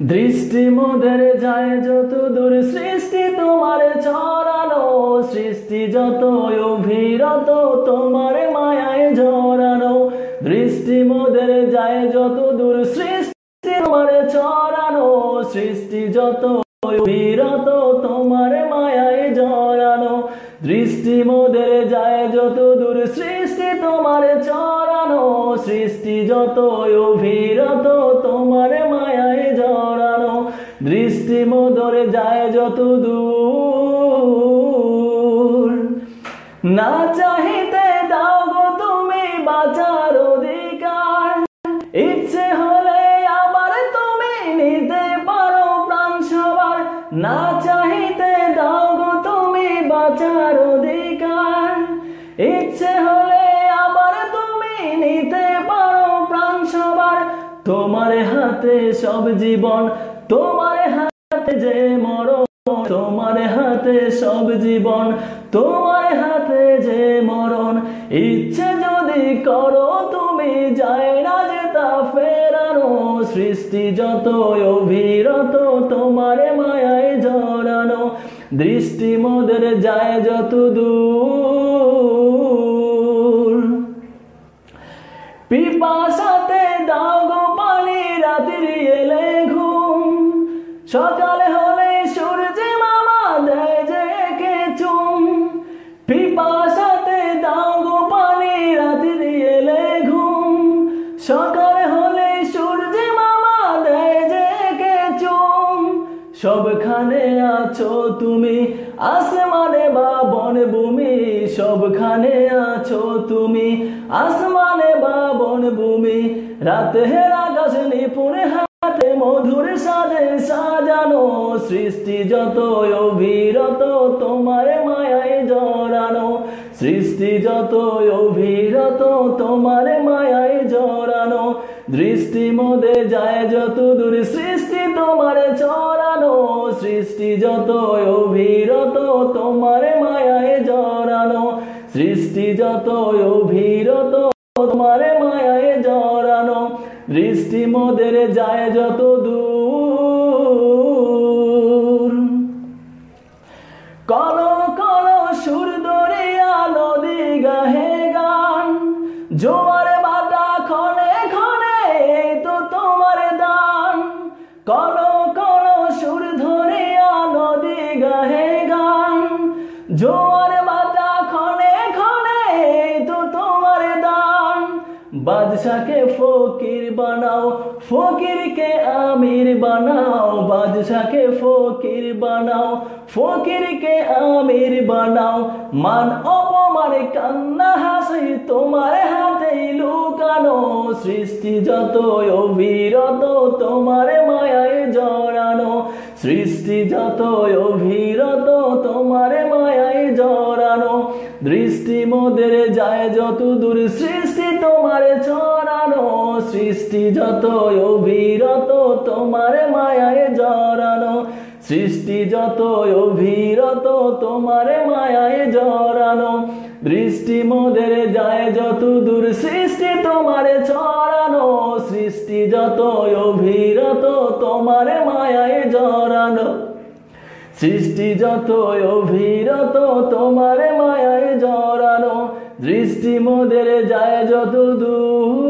দৃষ্টি মোদের যায় যত দূর, সৃষ্টি তোমার ছড়ানো সৃষ্টি যত অভিরত, তোমার মায়ায় ঝরানো দৃষ্টি মোদের যায় যত দূর, সৃষ্টি তোমার ছড়ানো সৃষ্টি যত অভিরত, তোমার মায়ায় জড়ানো দৃষ্টি মোদের যায় যত দূর, সৃষ্টি তোমার ছড়ানো সৃষ্টি যত অভিরত, তোমার মোদরে যায় যত দূর না চাহিতে দাও গো তুমি বাঁচার অধিকার। ইচ্ছে হলে আবার তুমি নিতে পারো প্রাণ সবার। না চাহিতে দাও গো তুমি বাঁচার অধিকার। ইচ্ছে হলে আবার তুমি নিতে পারো প্রাণ সবার। তোমার হাতে সব জীবন, তোমার যে মরণ, তোমার হাতে সব জীবন, তোমার হাতে যে মরণ। ইচ্ছে যদি করো তুমি, যায় না যে তা ফেরানো। সৃষ্টি যত অভিরত তোমার মায়ায় জড়ানো। দৃষ্টি মোদের যায় যত দূর সকালে হলে সূর্য মামা দেয় যে কে চুম পিপাসাতে দাও গো পানি, রাতির এলে ঘুম। সকালে হলে সূর্য মামা দেয় যে কে চুম সবখানে আছো তুমি, আসমানে বা বনভূমি। সবখানে আছো তুমি, আসমানে বা বনভূমি। রাতের আকাশ নিপুণে হাতে মধুর সাজে সাজানো, সৃষ্টি যত অভিরত তোমার মায়ায় জড়ানো। সৃষ্টি যত অভিরত তোমার মায়ায় জড়ানো। দৃষ্টি মোদে যায় যত দূর সৃষ্টি তোমার চড়ানো। সৃষ্টি যত অভিরত তোমার মায়ায় জড়ানো। সৃষ্টি যত অভিরত দৃষ্টি মোদের যায় যত দূর। কল কল সুর দরিয়া নদী গাহে গান। জোয়ার ক্ষণে ক্ষণে এই তো তোমার দান। কল কল সুর ধরিয়া নদী গাহে গান। জোয়ার বাদশাকে ফকির বানাও, ফকিরকে আমির বানাও, বাদশাকে ফকির বানাও, ফকিরকে আমির বানাও। মান অপমান কান্না হাসি তোমার হাতেই লুকানো সৃষ্টি যত অবিরত, তোমার মায়ায় জড়ানো। সৃষ্টি যত অভিরত তোমার মায়ায় জড়ানো। দৃষ্টি মোদের যায় যত দূর সৃষ্টি তোমার ছড়ানো। সৃষ্টি যত অভিরত তোমার মায়ায় জড়ানো। সৃষ্টি যত অভিরত তোমার মায়ায় জড়ানো। দৃষ্টি মোদের যায় যত দূর সৃষ্টি তোমার ছড়ানো, সৃষ্টি যত অভিরত, তোমার মায়ায় জড়ানো। সৃষ্টি যত অভিরত, তোমার মায়ায় জড়ানো। দৃষ্টি মোদের যায় যত দূর